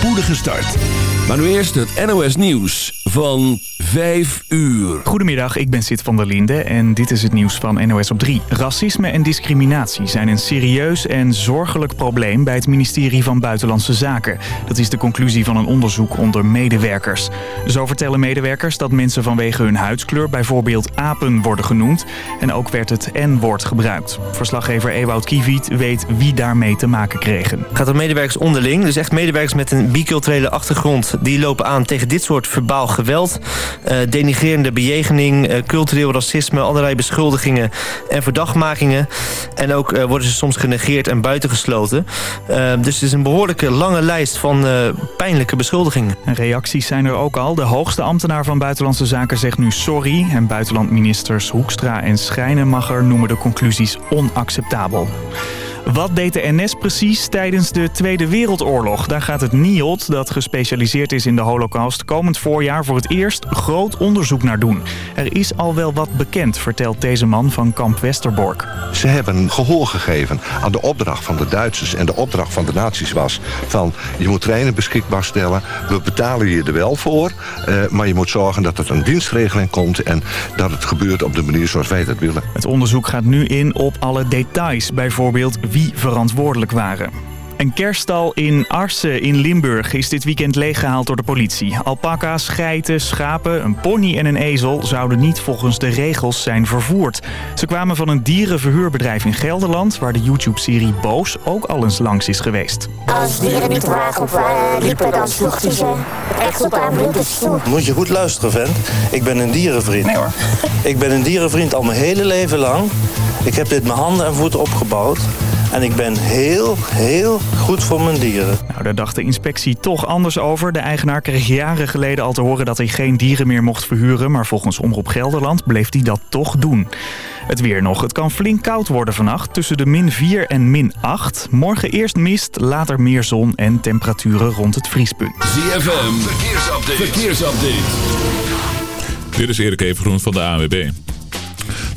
spoedige start. Maar nu eerst het NOS Nieuws van 5 uur. Goedemiddag, ik ben Sid van der Linde en dit is het nieuws van NOS op 3. Racisme en discriminatie zijn een serieus en zorgelijk probleem bij het ministerie van Buitenlandse Zaken. Dat is de conclusie van een onderzoek onder medewerkers. Zo vertellen medewerkers dat mensen vanwege hun huidskleur bijvoorbeeld apen worden genoemd. En ook werd het N-woord gebruikt. Verslaggever Ewout Kiewiet weet wie daarmee te maken kregen. Het gaat om medewerkers onderling, dus echt medewerkers met een biculturele achtergrond. Die lopen aan tegen dit soort verbaal geweld. Uh, denigrerende bejegening, uh, cultureel racisme, allerlei beschuldigingen en verdachtmakingen. En ook uh, worden ze soms genegeerd en buitengesloten. dus het is een behoorlijke lange lijst van pijnlijke beschuldigingen. En reacties zijn er ook al. De hoogste ambtenaar van Buitenlandse Zaken zegt nu sorry. En buitenlandministers Hoekstra en Schrijnemacher noemen de conclusies onacceptabel. Wat deed de NS precies tijdens de Tweede Wereldoorlog? Daar gaat het NIOD, dat gespecialiseerd is in de holocaust... komend voorjaar voor het eerst groot onderzoek naar doen. Er is al wel wat bekend, vertelt deze man van kamp Westerbork. Ze hebben gehoor gegeven aan de opdracht van de Duitsers... en de opdracht van de nazi's was van... je moet treinen beschikbaar stellen, we betalen je er wel voor... Uh, maar je moet zorgen dat er een dienstregeling komt... en dat het gebeurt op de manier zoals wij dat willen. Het onderzoek gaat nu in op alle details. Bijvoorbeeld wie verantwoordelijk waren. Een kerststal in Arsen in Limburg is dit weekend leeggehaald door de politie. Alpaca's, geiten, schapen, een pony en een ezel zouden niet volgens de regels zijn vervoerd. Ze kwamen van een dierenverhuurbedrijf in Gelderland... waar de YouTube-serie Boos ook al eens langs is geweest. Als dieren niet de wagen op liepen, dan sloeg hij ze echt op haar toe. Moet je goed luisteren, vent. Ik ben een dierenvriend. Nee hoor. Ik ben een dierenvriend al mijn hele leven lang. Ik heb dit met handen en voeten opgebouwd. En ik ben heel, heel goed voor mijn dieren. Nou, daar dacht de inspectie toch anders over. De eigenaar kreeg jaren geleden al te horen dat hij geen dieren meer mocht verhuren. Maar volgens Omroep Gelderland bleef hij dat toch doen. Het weer nog. Het kan flink koud worden vannacht. Tussen de min 4 en min 8. Morgen eerst mist, later meer zon en temperaturen rond het vriespunt. ZFM, verkeersupdate. verkeersupdate. Dit is Erik Evengroen van de AWB.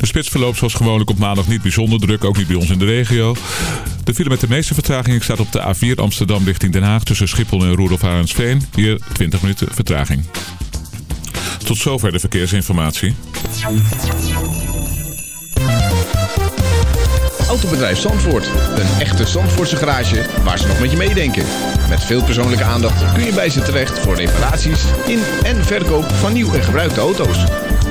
De spits verloopt zoals gewoonlijk op maandag niet bijzonder druk, ook niet bij ons in de regio. De file met de meeste vertraging staat op de A4 Amsterdam richting Den Haag tussen Schiphol en Roelof Harensveen. Hier 20 minuten vertraging. Tot zover de verkeersinformatie. Autobedrijf Zandvoort. Een echte Zandvoortse garage waar ze nog met je meedenken. Met veel persoonlijke aandacht kun je bij ze terecht voor reparaties in en verkoop van nieuw en gebruikte auto's.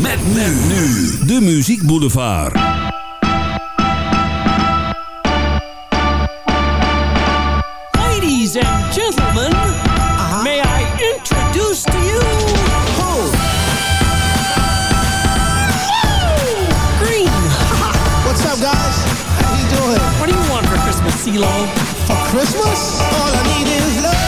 Met men nu. De Muziek Boulevard. Ladies and gentlemen, may I introduce to you... Green. What's up, guys? How you doing? What do you want for Christmas, CeeLo? For Christmas? All I need is love.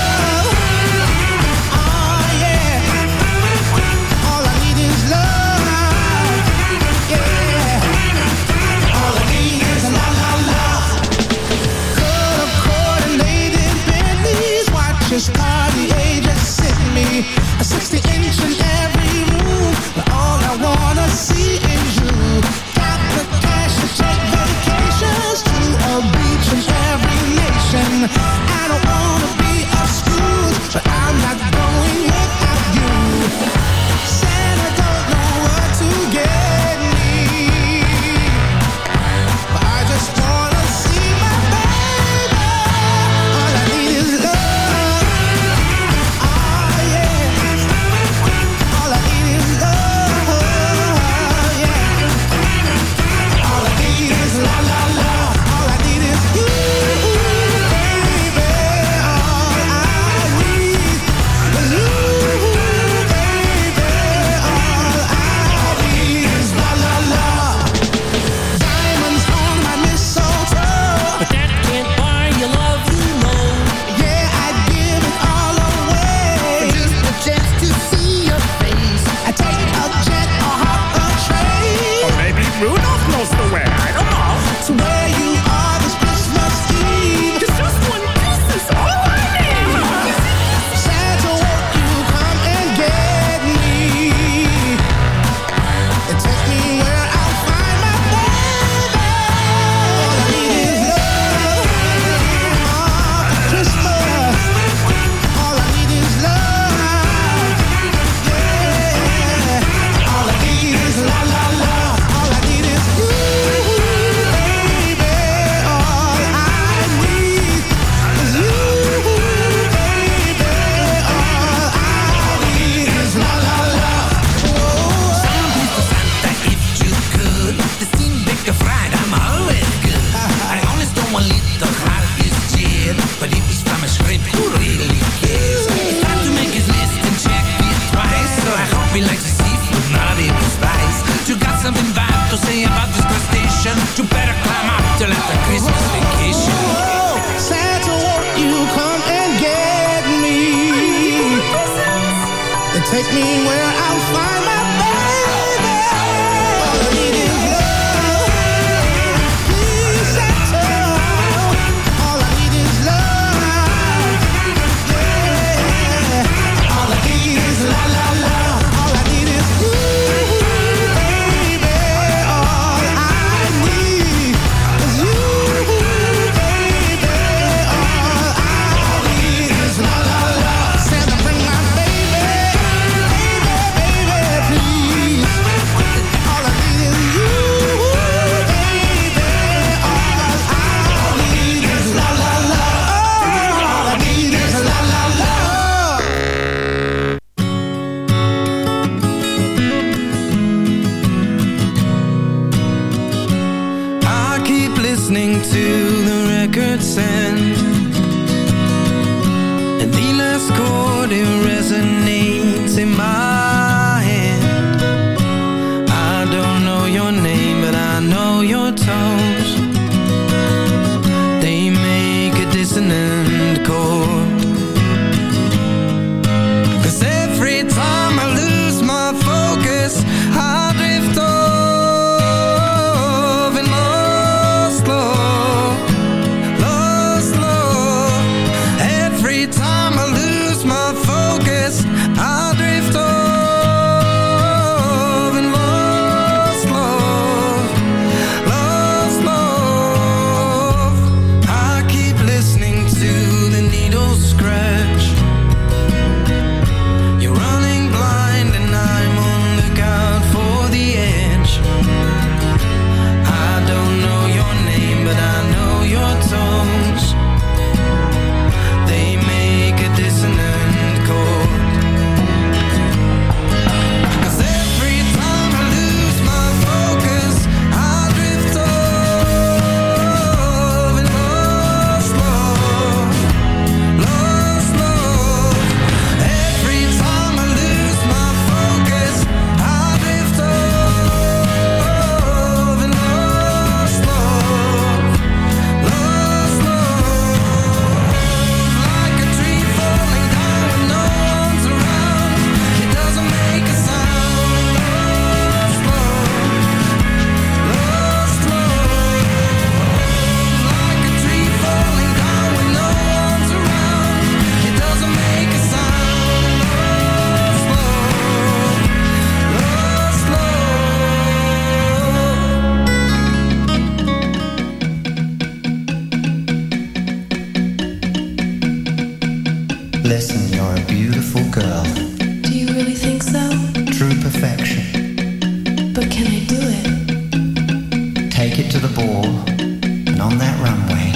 take it to the ball, and on that runway,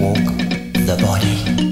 walk the body.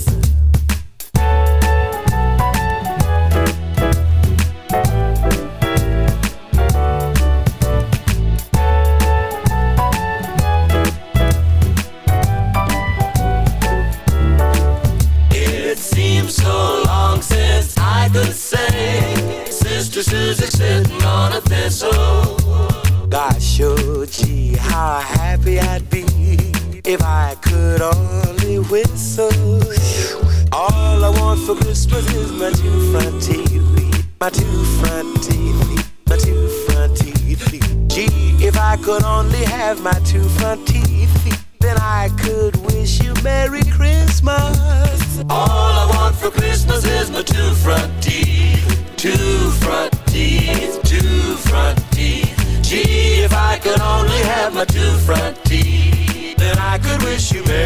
wish you may.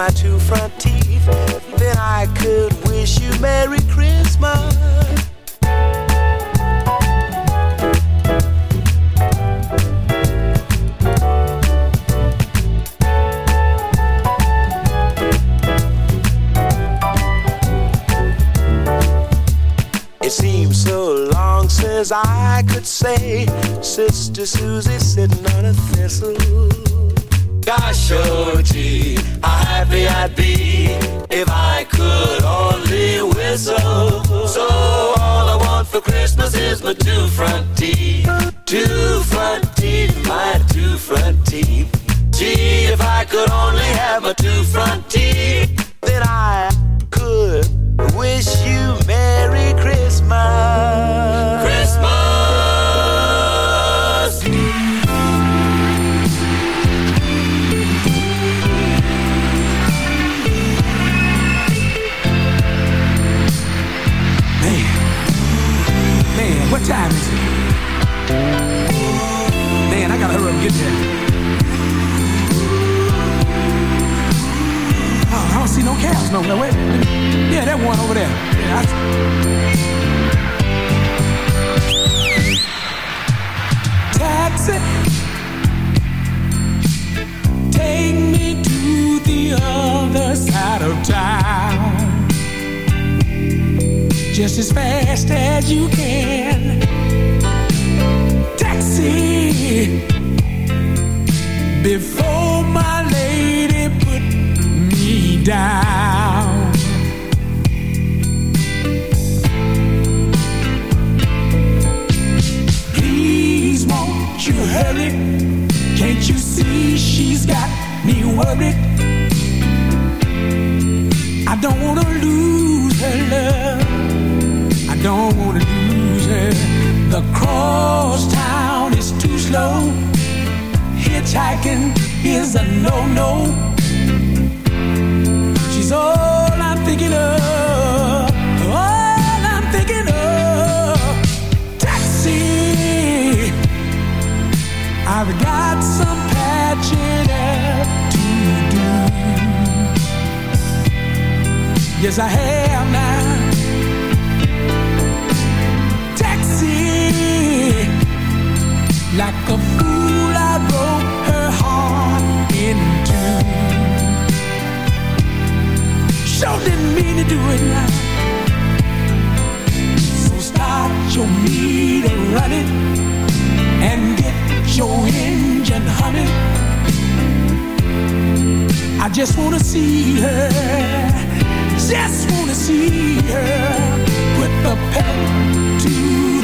my two front Oh, I don't see no cows no, no way. Yeah, that one over there. Yeah, I...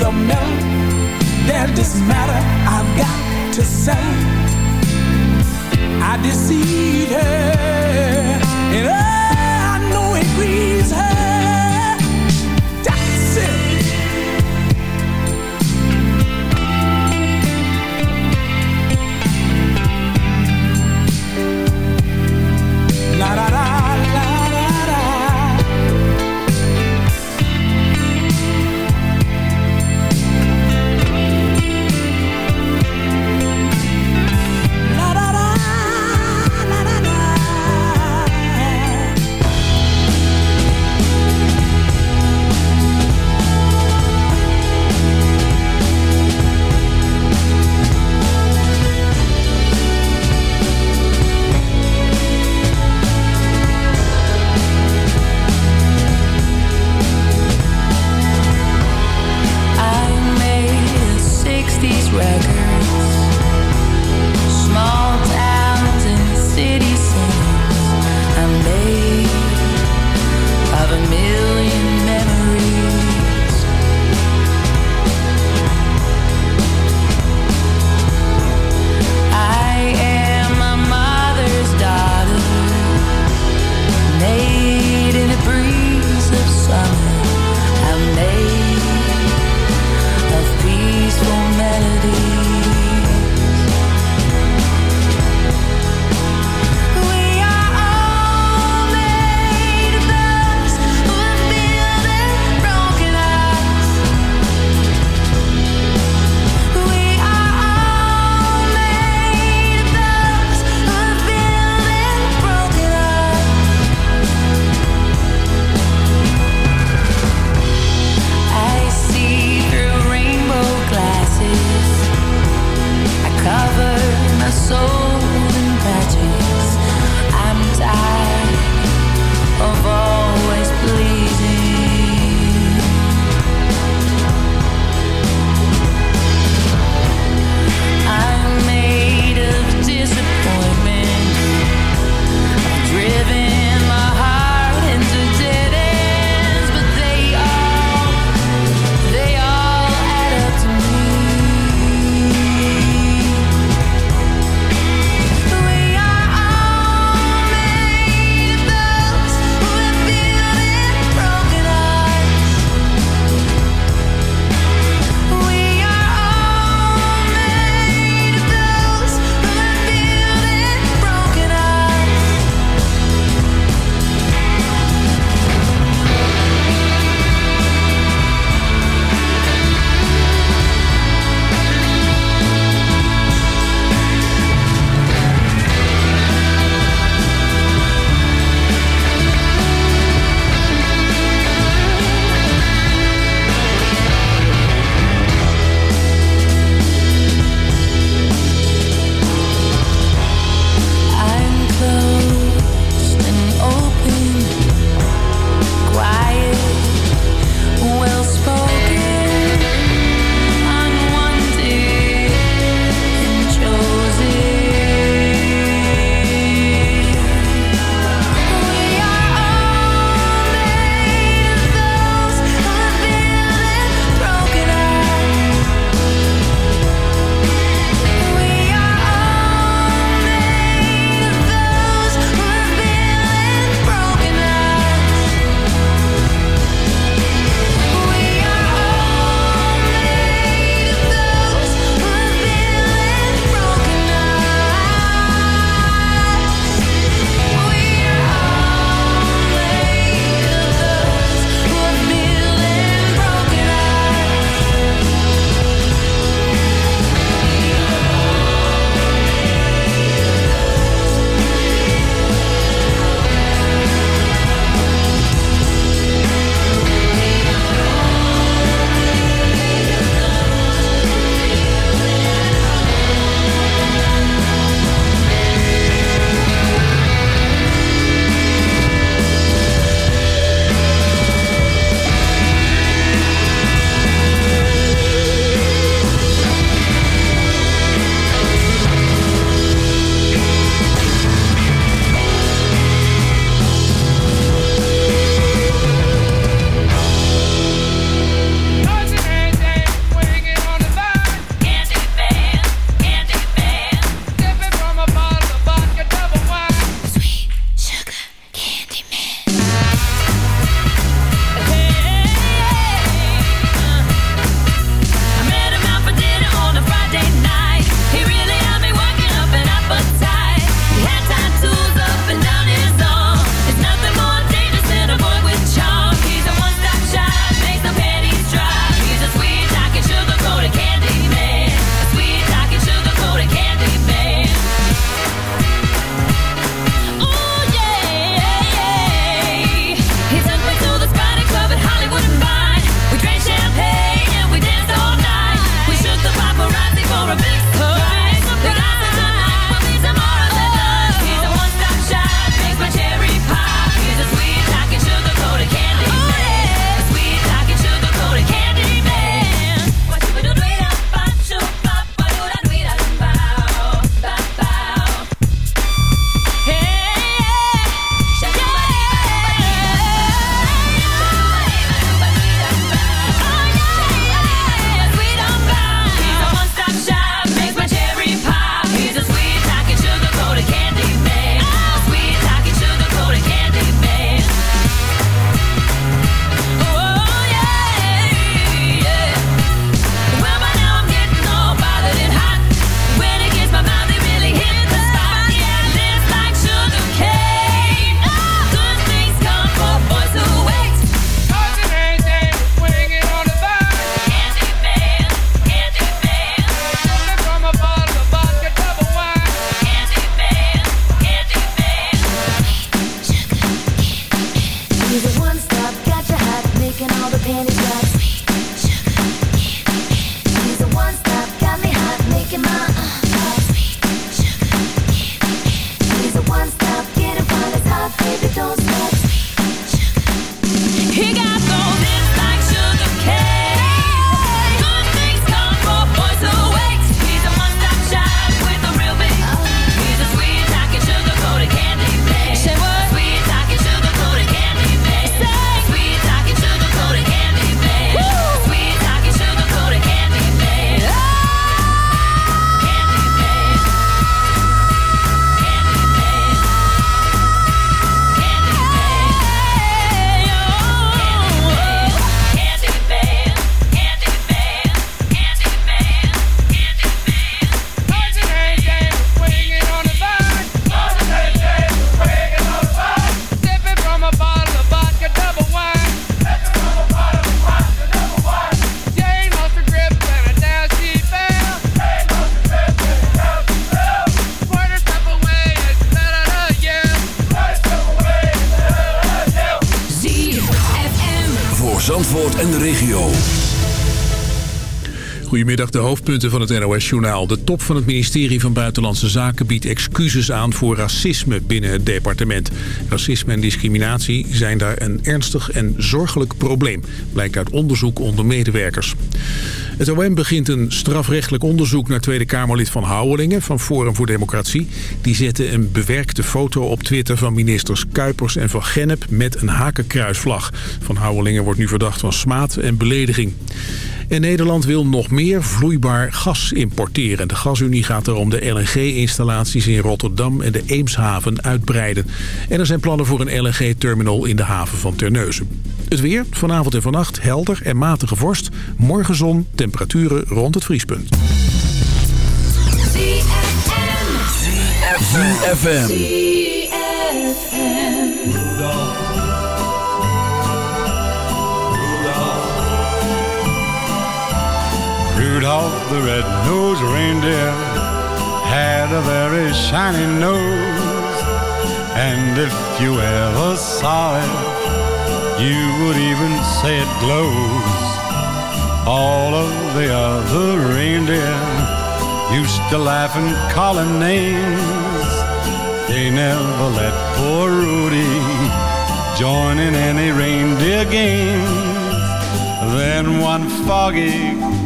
your melody. There's this matter I've got to say. I deceived her. De hoofdpunten van het NOS-journaal. De top van het ministerie van Buitenlandse Zaken biedt excuses aan voor racisme binnen het departement. Racisme en discriminatie zijn daar een ernstig en zorgelijk probleem, blijkt uit onderzoek onder medewerkers. Het OM begint een strafrechtelijk onderzoek naar Tweede Kamerlid van Houwelingen van Forum voor Democratie. Die zette een bewerkte foto op Twitter van ministers Kuipers en Van Gennep met een hakenkruisvlag. Van Houwelingen wordt nu verdacht van smaad en belediging. En Nederland wil nog meer vloeibaar gas importeren. De gasunie gaat erom de LNG-installaties in Rotterdam en de Eemshaven uitbreiden. En er zijn plannen voor een LNG-terminal in de haven van Terneuzen. Het weer, vanavond en vannacht helder en matige vorst. Morgen zon, temperaturen rond het vriespunt. ZFM. Rudolph the red-nosed reindeer had a very shiny nose. And if you ever saw it, you would even say it glows. All of the other reindeer used to laugh and call him names. They never let poor Rudy join in any reindeer games. Then one foggy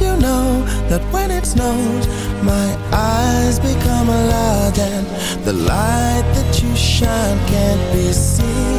You know that when it snows My eyes become alive And the light that you shine can't be seen.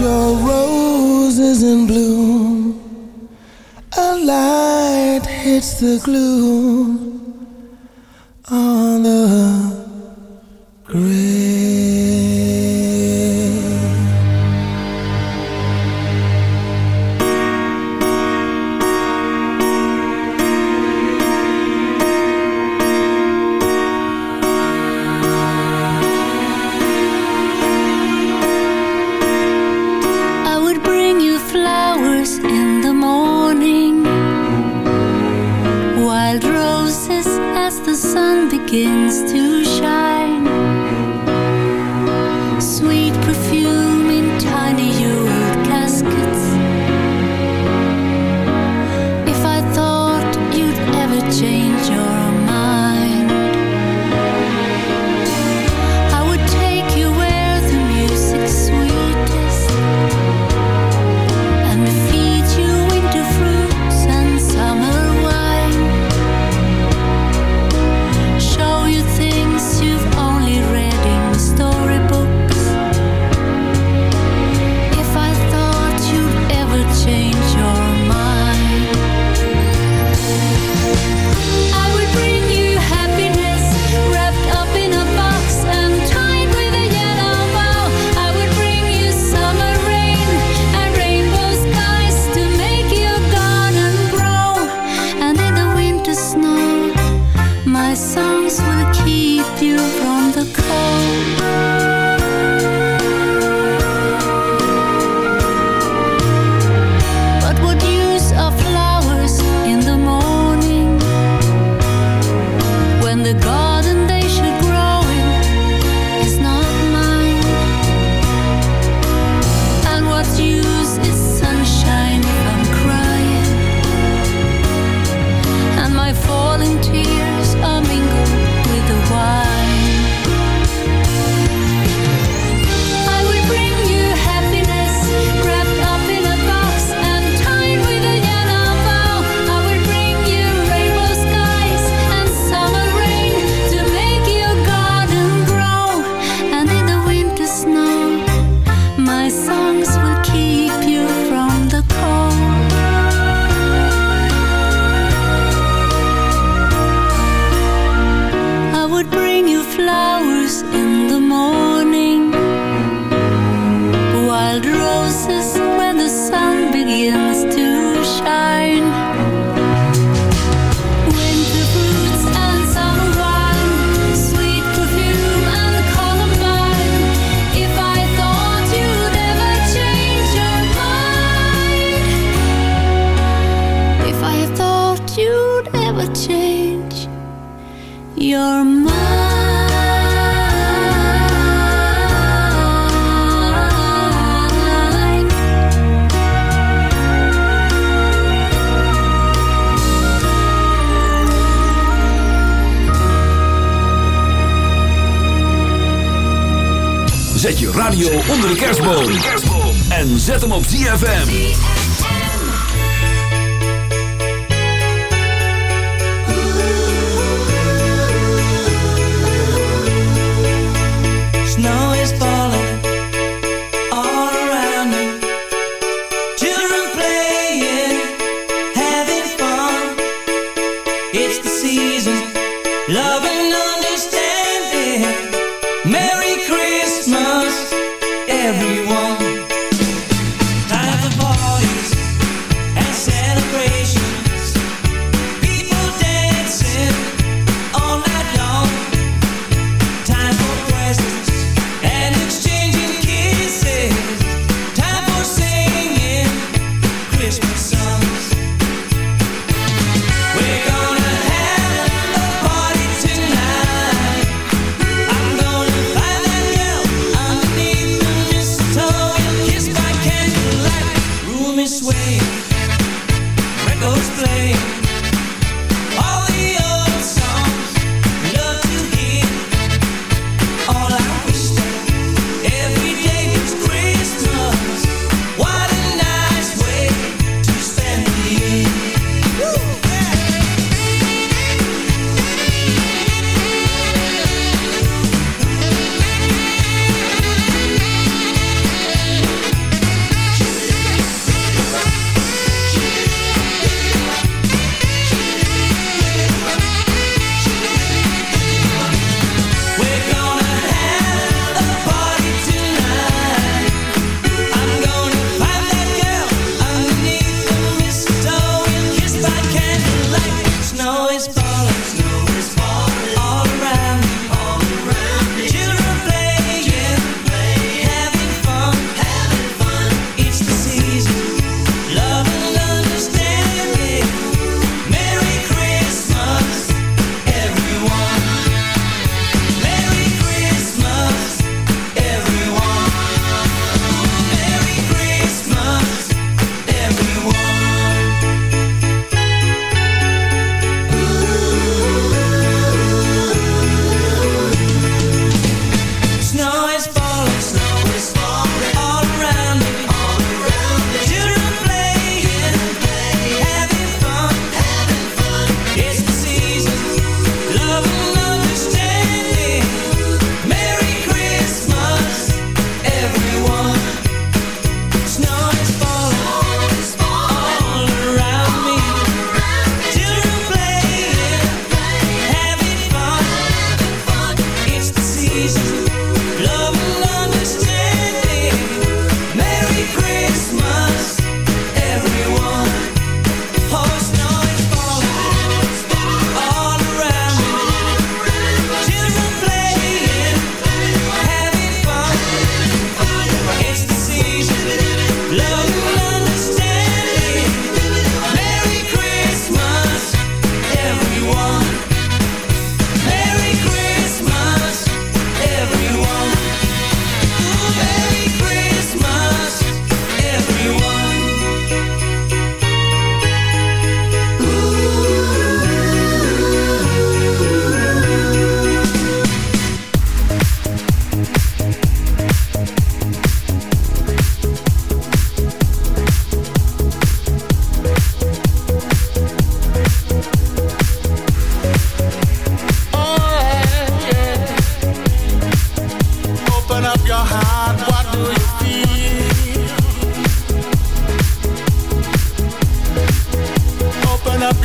your roses in bloom. A light hits the gloom on the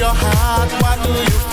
your heart, what do you